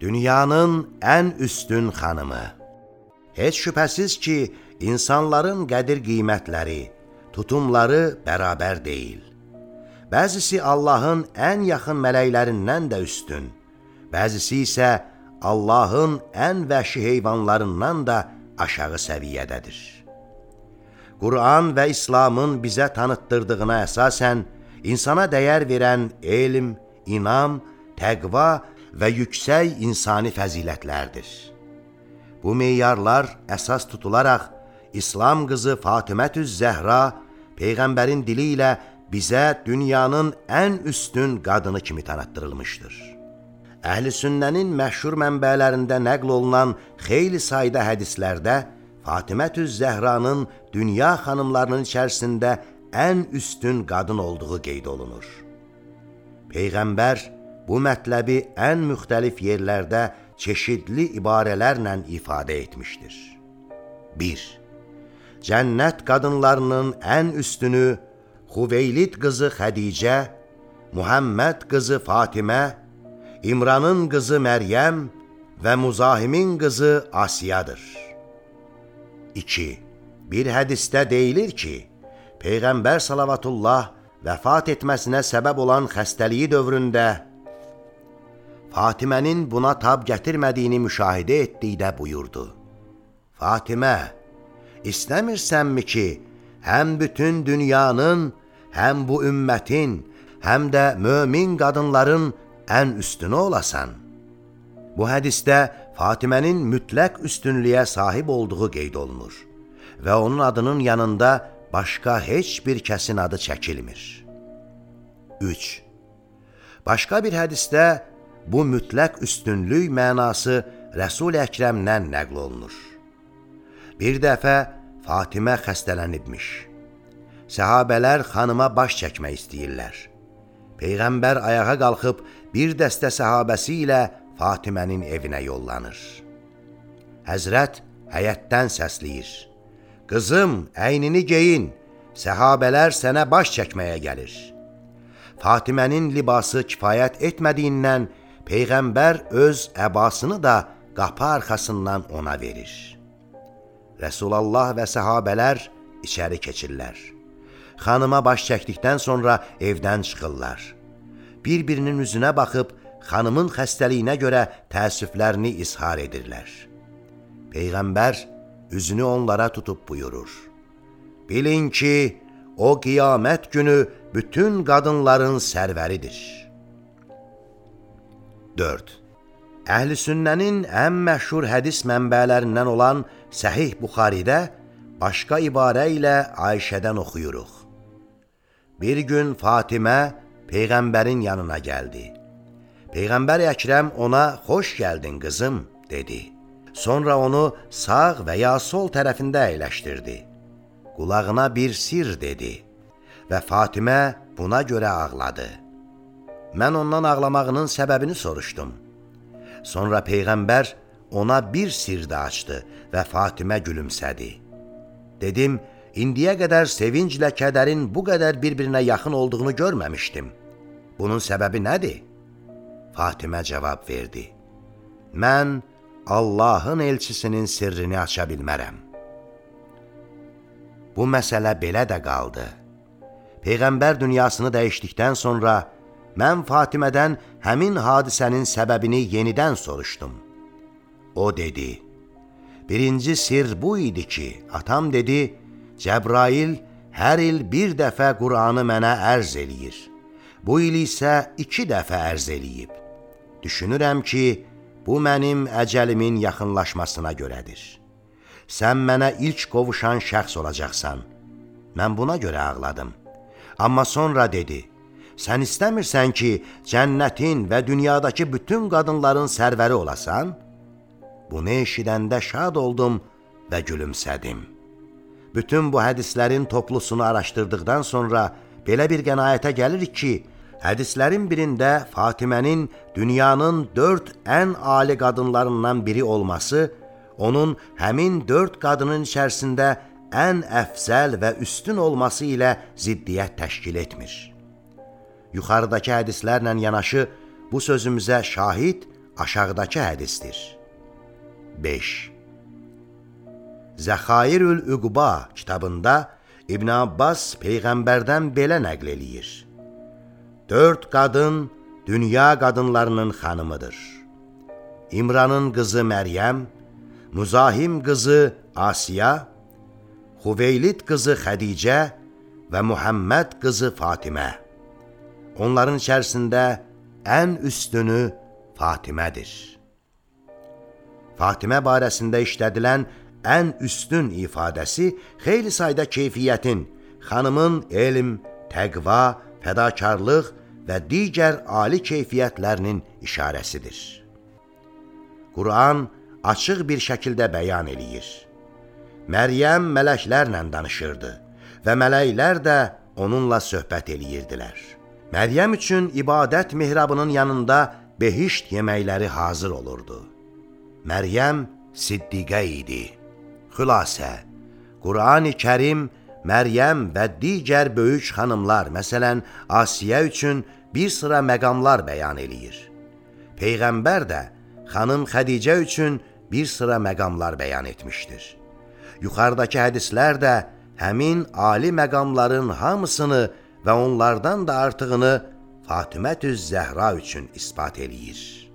dünyanın ən üstün xanımı. Heç şübhəsiz ki, insanların qədir qiymətləri, tutumları bərabər deyil. Bəzisi Allahın ən yaxın mələklərindən də üstün, bəzisi isə Allahın ən vəhşi heyvanlarından da aşağı səviyyədədir. Quran və İslamın bizə tanıtdırdığına əsasən, insana dəyər verən elm, inam, təqva və yüksək insani fəzilətlərdir. Bu meyarlar əsas tutularaq İslam qızı Fatimətüz Zəhra Peyğəmbərin dili ilə bizə dünyanın ən üstün qadını kimi tanıtdırılmışdır. Əhl-i sünnənin məşhur mənbələrində nəql olunan xeyli sayda hədislərdə Fatimətüz Zəhranın dünya xanımlarının içərisində ən üstün qadın olduğu qeyd olunur. Peyğəmbər bu mətləbi ən müxtəlif yerlərdə çeşidli ibarələrlə ifadə etmişdir. 1. Cənnət qadınlarının ən üstünü Xuveylid qızı Xədicə, Muhammed qızı Fatimə, İmranın qızı Məryəm və Muzahimin qızı Asiyadır. 2. Bir hədisdə deyilir ki, Peyğəmbər salavatullah vəfat etməsinə səbəb olan xəstəliyi dövründə Fatimənin buna tab gətirmədiyini müşahidə etdikdə buyurdu. Fatimə, istəmirsənmi ki, həm bütün dünyanın, həm bu ümmətin, həm də mömin qadınların ən üstünü olasan? Bu hədisdə Fatimənin mütləq üstünlüyə sahib olduğu qeyd olunur və onun adının yanında başqa heç bir kəsin adı çəkilmir. 3. Başqa bir hədisdə bu mütləq üstünlük mənası Rəsul-i Əkrəmdən nəql olunur. Bir dəfə Fatimə xəstələnibmiş. Səhabələr xanıma baş çəkmək istəyirlər. Peyğəmbər ayağa qalxıb bir dəstə səhabəsi ilə Fatimənin evinə yollanır. Həzrət həyətdən səsləyir. Qızım, əynini geyin, səhabələr sənə baş çəkməyə gəlir. Fatimənin libası kifayət etmədiyindən Peyğəmbər öz əbasını da qapı arxasından ona verir. Rəsulallah və səhabələr içəri keçirlər. Xanıma baş çəkdikdən sonra evdən çıxırlar. Bir-birinin üzünə baxıb xanımın xəstəliyinə görə təəssüflərini izhar edirlər. Peyğəmbər üzünü onlara tutub buyurur. Bilin ki, o qiyamət günü bütün qadınların sərvəridir. 4. Əhl-i sünnənin ən məşhur hədis mənbələrindən olan Səhih Buxaridə başqa ibarə ilə Ayşədən oxuyuruq. Bir gün Fatimə Peyğəmbərin yanına gəldi. Peyğəmbər Əkrəm ona xoş gəldin qızım, dedi. Sonra onu sağ və ya sol tərəfində əyləşdirdi. Qulağına bir sir dedi və Fatimə buna görə ağladı. Mən ondan ağlamağının səbəbini soruşdum. Sonra Peyğəmbər ona bir sir də açdı və Fatimə gülümsədi. Dedim, indiyə qədər sevinclə kədərin bu qədər bir-birinə yaxın olduğunu görməmişdim. Bunun səbəbi nədir? Fatimə cavab verdi. Mən Allahın elçisinin sirrini aça bilmərəm. Bu məsələ belə də qaldı. Peyğəmbər dünyasını dəyişdikdən sonra mən Fatimədən həmin hadisənin səbəbini yenidən soruşdum. O dedi, birinci sir bu idi ki, atam dedi, Cəbrail hər il bir dəfə Quranı mənə ərz eləyir. Bu il isə iki dəfə ərz eləyib. Düşünürəm ki, bu mənim əcəlimin yaxınlaşmasına görədir. Sən mənə ilk qovuşan şəxs olacaqsan. Mən buna görə ağladım. Amma sonra dedi, sən istəmirsən ki, cənnətin və dünyadakı bütün qadınların sərvəri olasan? Bunu eşidəndə şad oldum və gülümsədim. Bütün bu hədislərin toplusunu araşdırdıqdan sonra belə bir qənaətə gəlirik ki, hədislərin birində Fatimənin dünyanın dörd ən ali qadınlarından biri olması, onun həmin dörd qadının içərisində ən əfzəl və üstün olması ilə ziddiyyət təşkil etmir. Yuxarıdakı hədislərlə yanaşı bu sözümüzə şahid aşağıdakı hədisdir. 5. Zəxairül Üqba kitabında İbn Abbas peyğəmbərdən belə nəql eləyir. Dörd qadın dünya qadınlarının xanımıdır. İmranın qızı Məryəm, Muzahim qızı Asiya, Xuveylid qızı Xədicə və Muhammed qızı Fatimə. Onların içərisində ən üstünü Fatimədir. Fatimə barəsində işlədilən ən üstün ifadəsi xeyli sayda keyfiyyətin, xanımın elm, təqva, fədakarlıq və digər ali keyfiyyətlərinin işarəsidir. Quran açıq bir şəkildə bəyan eləyir. Məryəm mələklərlə danışırdı və mələklər də onunla söhbət eləyirdilər. Məryəm üçün ibadət mihrabının yanında behişt yeməkləri hazır olurdu. Məryəm siddiqə idi. Xülasə, Qurani Kərim Məryəm və digər böyük xanımlar, məsələn, Asiyə üçün bir sıra məqamlar bəyan eləyir. Peyğəmbər də xanım Xədicə üçün bir sıra məqamlar bəyan etmişdir. Yuxarıdakı hədislər də həmin ali məqamların hamısını və onlardan da artığını Fatimətüz Zəhra üçün ispat eləyir.